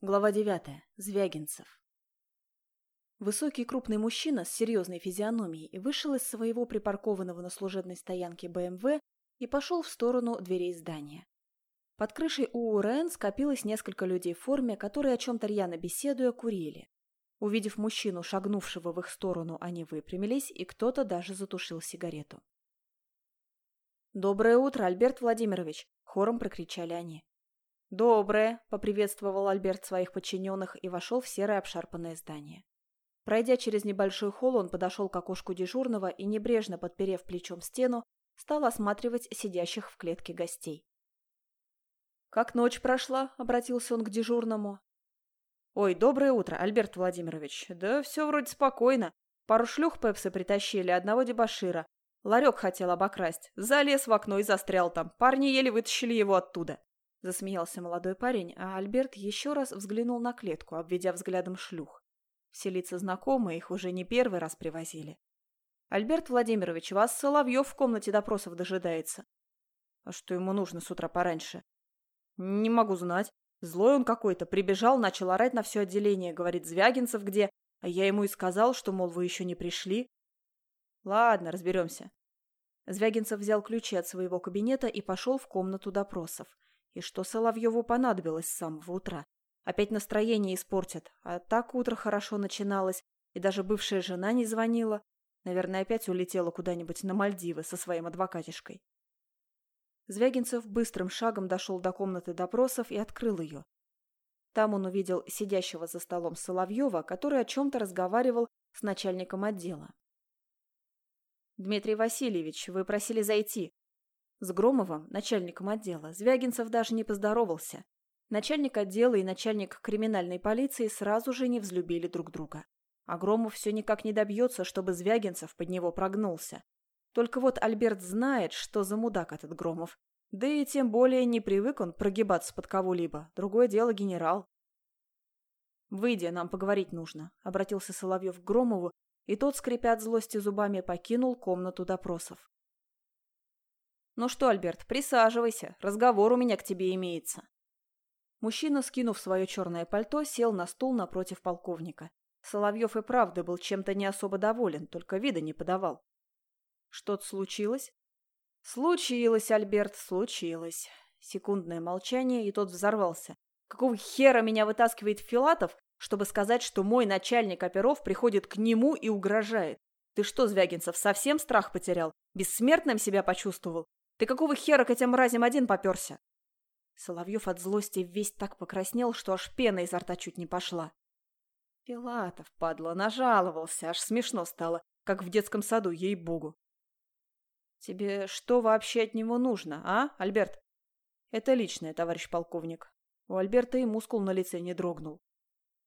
Глава 9. Звягинцев. Высокий крупный мужчина с серьезной физиономией вышел из своего припаркованного на служебной стоянке БМВ и пошел в сторону дверей здания. Под крышей УРН скопилось несколько людей в форме, которые, о чем-то рьяно беседуя, курили. Увидев мужчину, шагнувшего в их сторону, они выпрямились, и кто-то даже затушил сигарету. «Доброе утро, Альберт Владимирович!» – хором прокричали они. «Доброе!» – поприветствовал Альберт своих подчиненных и вошел в серое обшарпанное здание. Пройдя через небольшой холл, он подошел к окошку дежурного и, небрежно подперев плечом стену, стал осматривать сидящих в клетке гостей. «Как ночь прошла?» – обратился он к дежурному. «Ой, доброе утро, Альберт Владимирович. Да все вроде спокойно. Пару шлюх пепсы притащили, одного дебошира. Ларек хотел обокрасть. Залез в окно и застрял там. Парни еле вытащили его оттуда. Засмеялся молодой парень, а Альберт еще раз взглянул на клетку, обведя взглядом шлюх. Все лица знакомые, их уже не первый раз привозили. «Альберт Владимирович, вас Соловьев в комнате допросов дожидается». «А что ему нужно с утра пораньше?» «Не могу знать. Злой он какой-то. Прибежал, начал орать на все отделение. Говорит, Звягинцев где? А я ему и сказал, что, мол, вы еще не пришли». «Ладно, разберемся». Звягинцев взял ключи от своего кабинета и пошел в комнату допросов. И что Соловьеву понадобилось с самого утра? Опять настроение испортят. А так утро хорошо начиналось, и даже бывшая жена не звонила. Наверное, опять улетела куда-нибудь на Мальдивы со своим адвокатишкой. Звягинцев быстрым шагом дошел до комнаты допросов и открыл ее. Там он увидел сидящего за столом Соловьева, который о чем-то разговаривал с начальником отдела. «Дмитрий Васильевич, вы просили зайти», с Громовым, начальником отдела, Звягинцев даже не поздоровался. Начальник отдела и начальник криминальной полиции сразу же не взлюбили друг друга. А Громов все никак не добьется, чтобы Звягинцев под него прогнулся. Только вот Альберт знает, что за мудак этот Громов. Да и тем более не привык он прогибаться под кого-либо. Другое дело генерал. «Выйди, нам поговорить нужно», — обратился Соловьев к Громову, и тот, скрипя от злости зубами, покинул комнату допросов. «Ну что, Альберт, присаживайся, разговор у меня к тебе имеется». Мужчина, скинув свое черное пальто, сел на стул напротив полковника. Соловьев и правда был чем-то не особо доволен, только вида не подавал. «Что-то случилось?» «Случилось, Альберт, случилось». Секундное молчание, и тот взорвался. «Какого хера меня вытаскивает Филатов, чтобы сказать, что мой начальник оперов приходит к нему и угрожает? Ты что, Звягинцев, совсем страх потерял? Бессмертным себя почувствовал? Ты какого хера к этим мразям один поперся? Соловьев от злости весь так покраснел, что аж пена изо рта чуть не пошла. Пилатов, падла, нажаловался, аж смешно стало, как в детском саду, ей-богу. Тебе что вообще от него нужно, а, Альберт? Это личное, товарищ полковник. У Альберта и мускул на лице не дрогнул.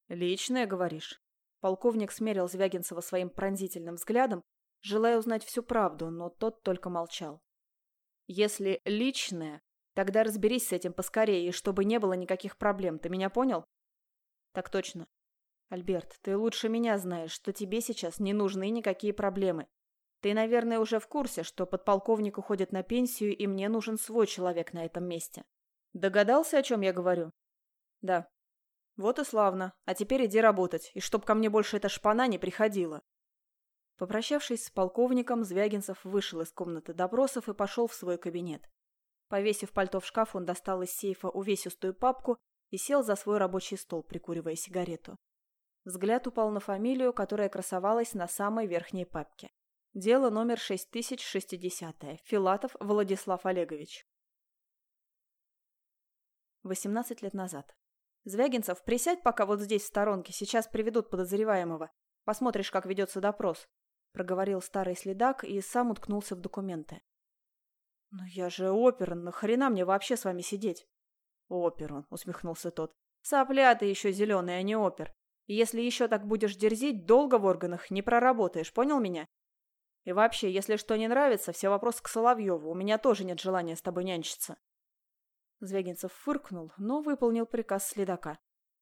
Личное, говоришь? Полковник смерил Звягинцева своим пронзительным взглядом, желая узнать всю правду, но тот только молчал. Если личное, тогда разберись с этим поскорее, и чтобы не было никаких проблем. Ты меня понял? Так точно. Альберт, ты лучше меня знаешь, что тебе сейчас не нужны никакие проблемы. Ты, наверное, уже в курсе, что подполковник уходит на пенсию, и мне нужен свой человек на этом месте. Догадался, о чем я говорю? Да. Вот и славно. А теперь иди работать, и чтоб ко мне больше эта шпана не приходила. Попрощавшись с полковником, Звягинцев вышел из комнаты допросов и пошел в свой кабинет. Повесив пальто в шкаф, он достал из сейфа увесистую папку и сел за свой рабочий стол, прикуривая сигарету. Взгляд упал на фамилию, которая красовалась на самой верхней папке. Дело номер 6060. Филатов Владислав Олегович. 18 лет назад. Звягинцев, присядь пока вот здесь в сторонке, сейчас приведут подозреваемого. Посмотришь, как ведется допрос. — проговорил старый следак и сам уткнулся в документы. «Но я же оперн, нахрена мне вообще с вами сидеть?» «Оперн», — усмехнулся тот. «Сопля ты еще зеленый, а не опер. Если еще так будешь дерзить, долго в органах не проработаешь, понял меня? И вообще, если что не нравится, все вопросы к Соловьеву. У меня тоже нет желания с тобой нянчиться». Звягинцев фыркнул, но выполнил приказ следака.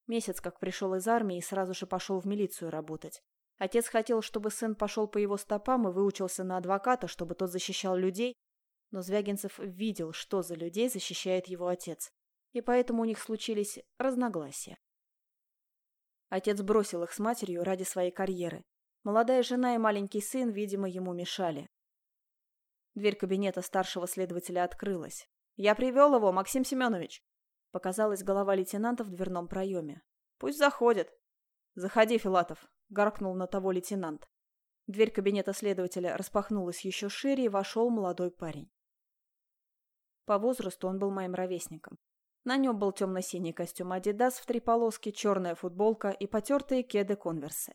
Месяц как пришел из армии и сразу же пошел в милицию работать. Отец хотел, чтобы сын пошел по его стопам и выучился на адвоката, чтобы тот защищал людей, но Звягинцев видел, что за людей защищает его отец, и поэтому у них случились разногласия. Отец бросил их с матерью ради своей карьеры. Молодая жена и маленький сын, видимо, ему мешали. Дверь кабинета старшего следователя открылась. «Я привел его, Максим Семенович!» Показалась голова лейтенанта в дверном проеме. «Пусть заходит!» «Заходи, Филатов!» — гаркнул на того лейтенант. Дверь кабинета следователя распахнулась еще шире, и вошел молодой парень. По возрасту он был моим ровесником. На нем был темно-синий костюм «Адидас» в три полоски, черная футболка и потертые кеды-конверсы.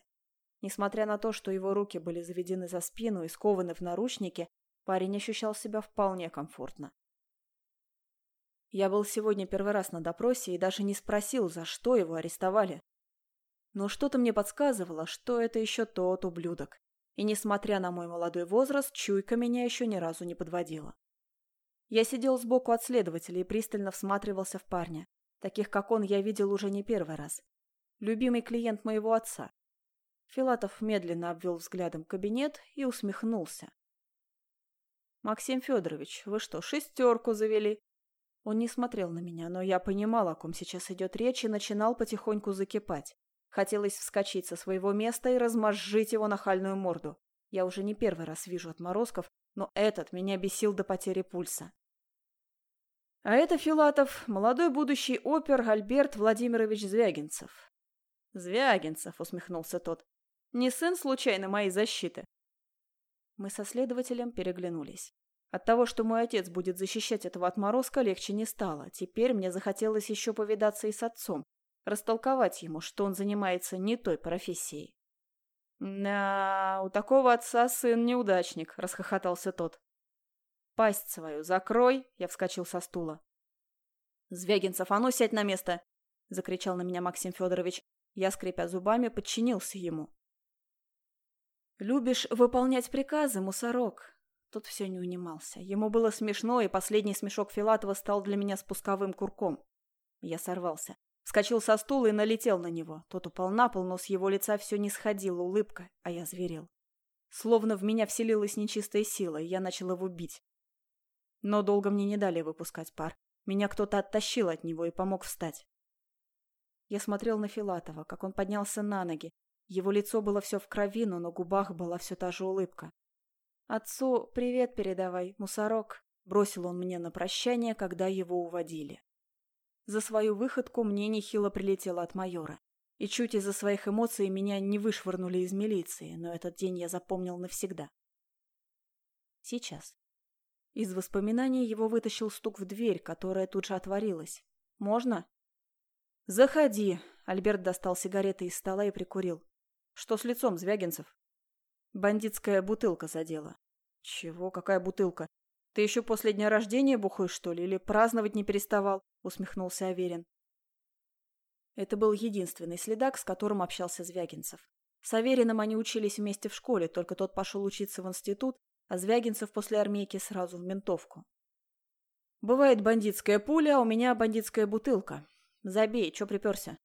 Несмотря на то, что его руки были заведены за спину и скованы в наручники, парень ощущал себя вполне комфортно. Я был сегодня первый раз на допросе и даже не спросил, за что его арестовали. Но что-то мне подсказывало, что это еще тот ублюдок. И, несмотря на мой молодой возраст, чуйка меня еще ни разу не подводила. Я сидел сбоку от следователя и пристально всматривался в парня. Таких, как он, я видел уже не первый раз. Любимый клиент моего отца. Филатов медленно обвел взглядом кабинет и усмехнулся. «Максим Федорович, вы что, шестерку завели?» Он не смотрел на меня, но я понимал, о ком сейчас идет речь, и начинал потихоньку закипать. Хотелось вскочить со своего места и размозжить его нахальную морду. Я уже не первый раз вижу отморозков, но этот меня бесил до потери пульса. А это Филатов, молодой будущий опер Альберт Владимирович Звягинцев. Звягинцев, усмехнулся тот. Не сын случайно моей защиты? Мы со следователем переглянулись. От того, что мой отец будет защищать этого отморозка, легче не стало. Теперь мне захотелось еще повидаться и с отцом, растолковать ему, что он занимается не той профессией. «Да, у такого отца сын неудачник», — расхохотался тот. «Пасть свою закрой!» — я вскочил со стула. «Звягинцев, а ну сядь на место!» — закричал на меня Максим Федорович. Я, скрипя зубами, подчинился ему. «Любишь выполнять приказы, мусорок?» Тут все не унимался. Ему было смешно, и последний смешок Филатова стал для меня спусковым курком. Я сорвался. Вскочил со стула и налетел на него. Тот упал на пол, но с его лица все не сходила улыбка, а я зверел. Словно в меня вселилась нечистая сила, и я начал его бить. Но долго мне не дали выпускать пар. Меня кто-то оттащил от него и помог встать. Я смотрел на Филатова, как он поднялся на ноги. Его лицо было все в крови, но на губах была все та же улыбка. «Отцу привет передавай, мусорок», — бросил он мне на прощание, когда его уводили. За свою выходку мне нехило прилетело от майора. И чуть из-за своих эмоций меня не вышвырнули из милиции, но этот день я запомнил навсегда. Сейчас. Из воспоминаний его вытащил стук в дверь, которая тут же отворилась. «Можно?» «Заходи!» — Альберт достал сигареты из стола и прикурил. «Что с лицом, Звягинцев?» Бандитская бутылка задела. Чего? Какая бутылка? Ты еще после дня рождения бухаешь, что ли? Или праздновать не переставал? Усмехнулся Аверин. Это был единственный следак, с которым общался Звягинцев. С Авериным они учились вместе в школе, только тот пошел учиться в институт, а Звягинцев после армейки сразу в ментовку. «Бывает бандитская пуля, а у меня бандитская бутылка. Забей, чё приперся?»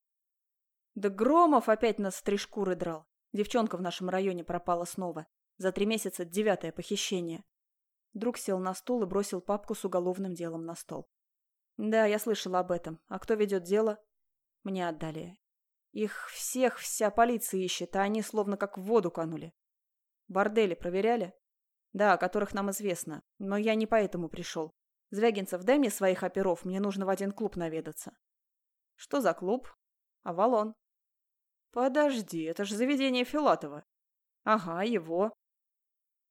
«Да Громов опять нас три шкуры драл. Девчонка в нашем районе пропала снова. За три месяца девятое похищение. Друг сел на стул и бросил папку с уголовным делом на стол. Да, я слышала об этом. А кто ведет дело? Мне отдали. Их всех вся полиция ищет, а они словно как в воду канули. Бордели проверяли? Да, о которых нам известно. Но я не поэтому пришел. Звягинцев, дай мне своих оперов, мне нужно в один клуб наведаться. Что за клуб? Авалон. Подожди, это же заведение Филатова. Ага, его.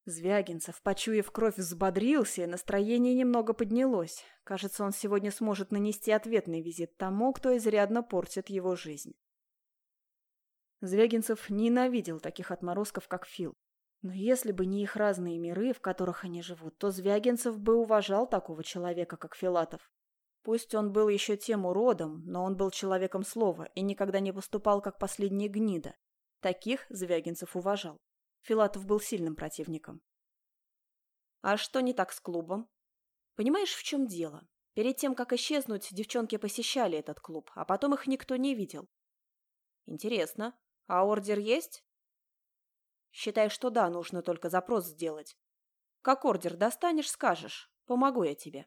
Звягинцев, почуяв кровь, взбодрился, и настроение немного поднялось. Кажется, он сегодня сможет нанести ответный визит тому, кто изрядно портит его жизнь. Звягинцев ненавидел таких отморозков, как Фил. Но если бы не их разные миры, в которых они живут, то Звягинцев бы уважал такого человека, как Филатов. Пусть он был еще тем уродом, но он был человеком слова и никогда не поступал как последняя гнида. Таких Звягинцев уважал. Филатов был сильным противником. А что не так с клубом? Понимаешь, в чем дело? Перед тем, как исчезнуть, девчонки посещали этот клуб, а потом их никто не видел. Интересно. А ордер есть? Считай, что да, нужно только запрос сделать. Как ордер достанешь, скажешь. Помогу я тебе.